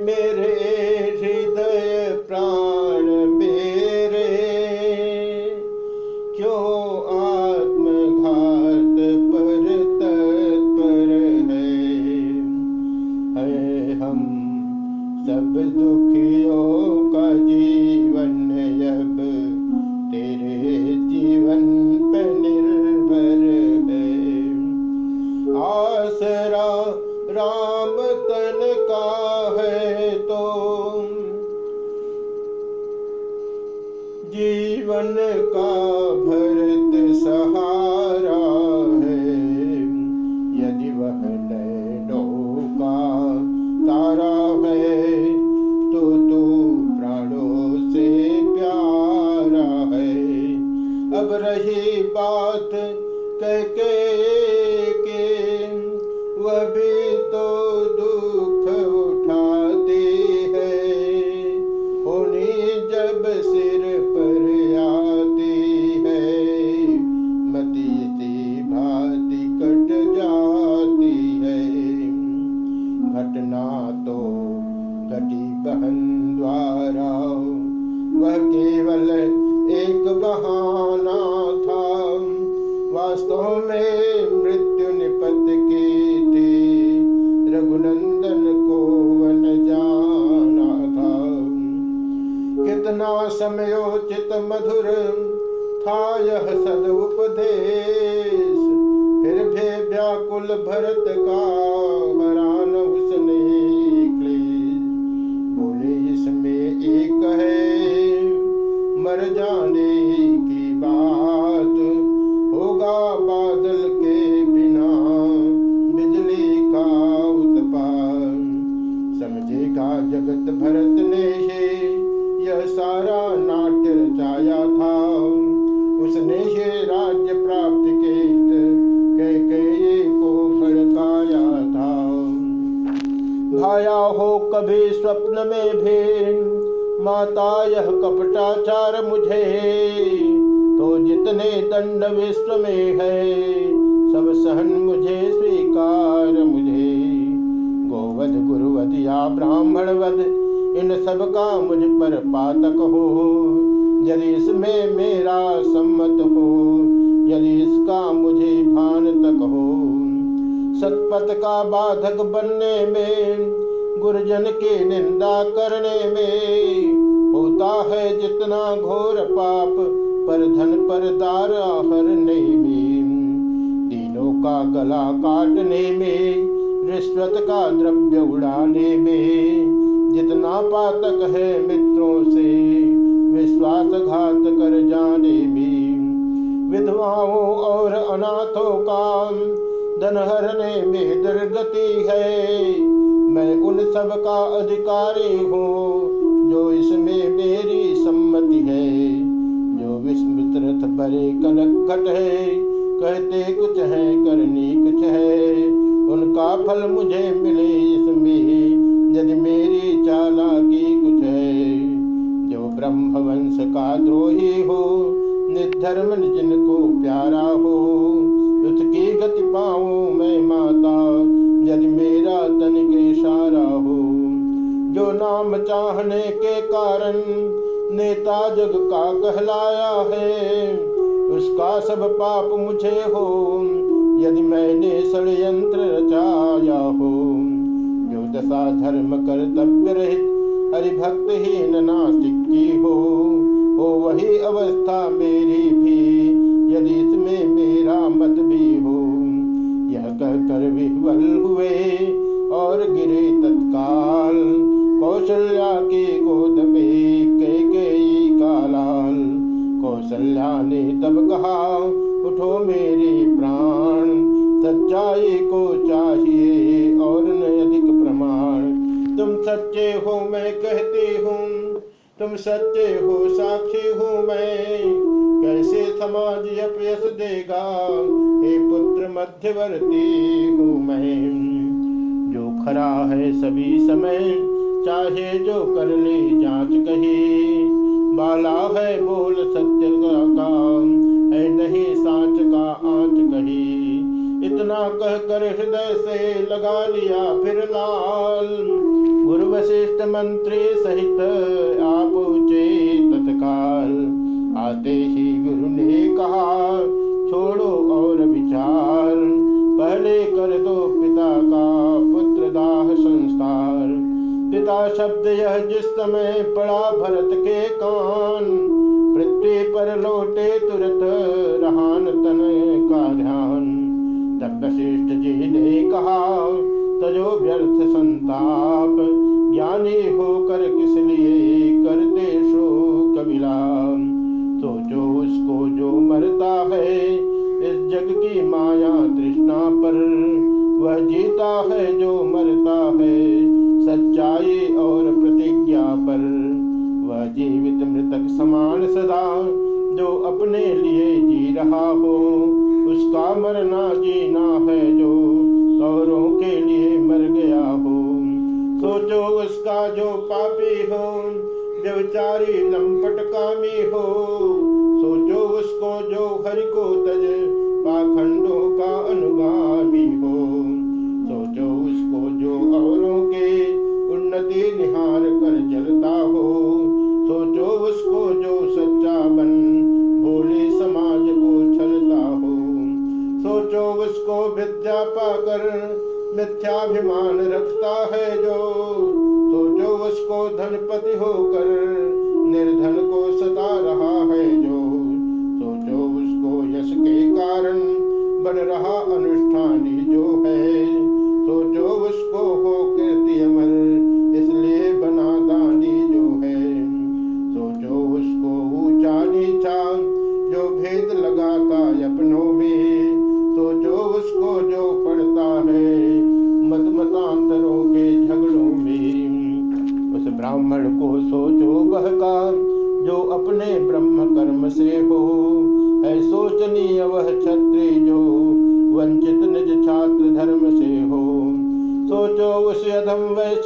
मेरे समयोचित मधुर था यह सद उपदेश। फिर भी व्याकुल भरत का में भी माता यह कपटाचार मुझे तो जितने दंड विश्व में है, सब सहन मुझे स्वीकार मुझे। गोवध, गुरुवध या ब्राह्मण वध इन सब का मुझ पर पातक हो। यदि इसमें मेरा सम्मत हो, यदि इसका मुझे भान तक हो। सतपथ का बाधक बनने में गुरुजन की निंदा करने में होता है जितना घोर पाप, पर धन पर दार हरने में तीनों का गला काटने में, रिश्वत का द्रव्य उड़ाने में, जितना पातक है मित्रों से, विश्वासघात कर जाने में विधवाओं और अनाथों का धन हरने में दुर्गति है मैं उन सब का अधिकारी हूँ, जो इसमें मेरी सम्मति है। जो विस्मृत रथ बड़े कनक घट है, कहते कुछ है, करनी कुछ है। उनका फल मुझे मिले इसमें, यदि मेरी चालाकी कुछ है। जो ब्रह्म वंश का द्रोही हो, निर्धर्म जिनको प्यारा हो नाम चाहने के कारण नेता जग का कहलाया है। उसका सब पाप मुझे हो, यदि मैंने षडयंत्र रचाया हो। जो दशा धर्म कर्तव्य रहित हरिभक्त ही नास्तिक की हो हो वही अवस्था मेरी भी। तुम सच्चे हो, साक्षी हूँ मैं। कैसे समाज अपयस देगा? हे पुत्र मध्यवर्ती हूँ मैं। जो खरा है सभी समय, चाहे जो कर ले जाँच कही। बाला है बोल सत्य का काम, है नहीं साच का आँच कही। इतना इतना कहकर हृदय से लगा लिया फिर लाल। गुरु वशिष्ठ मंत्री सहित आप तत्काल आते ही गुरु ने कहा, छोड़ो और विचार। पहले कर दो पिता का पुत्र दाह संस्कार। पिता शब्द यह जिस समय पड़ा भरत के कान। पृथ्वी पर लौटे तुरंत रहान तन का ध्यान। तब वशिष्ठ जी ने कहा तजो व्यर्थ संताप। ज्ञानी होकर किस लिए करते शोक विलाप? सोचो उसको जो मरता है, इस जग की माया तृष्णा पर, वह जीता है जो मरता है, सच्चाई और प्रतिज्ञा पर। वह जीवित मृतक समान सदा, जो अपने लिए जी रहा हो, उसका मरना जीना है जो सोचो उसका जो पापी हो व्यवचारी लंपट कामी हो, सोचो उसको जो हरि को तज पाखंडों का अनुगामी।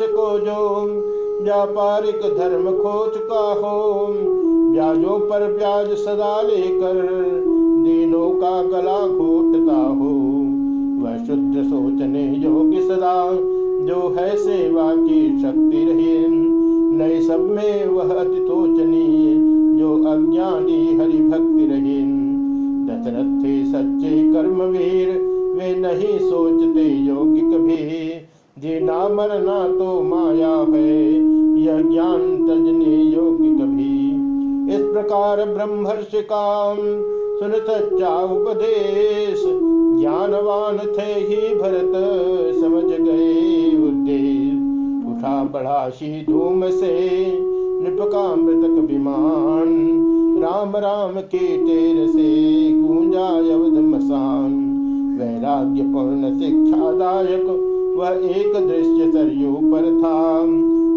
को जो व्यापारिक धर्म खो चुका हो ब्याजों पर ब्याज सदा लेकर दीनों का गला घोटता हो। वह शुद्ध सोचने योग्य सदा, जो है सेवा की शक्ति रही नए सब में वह अति तोचनीय, जो अज्ञानी हरि भक्ति रही दशरथ थे सच्चे कर्मवीर, वे नहीं सोचते योग्य कभी। जीना मरना तो माया है, यह ज्ञान तजने योग्य कभी। इस प्रकार ब्रह्मर्षि काम सुन सच्चा उपदेश, ज्ञानवान थे ही भरत, समझ गए उद्देश्य उठा बढ़ा शी धूम से निपका मृतक विमान, राम राम के तेर से गूंजा अवध मसान वैराग्य पूर्ण शिक्षादायक वह एक दृश्य सरयू पर था।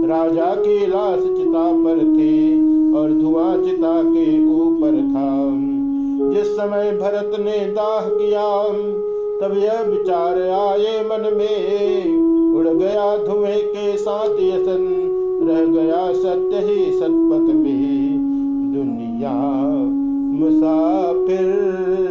राजा की लाश चिता पर थी और धुआँ चिता के ऊपर था। जिस समय भरत ने दाह किया, तब यह विचार आए मन में। उड़ गया धुएँ के साथ यसन, रह गया सत्य ही सतपथ में। दुनिया मुसाफिर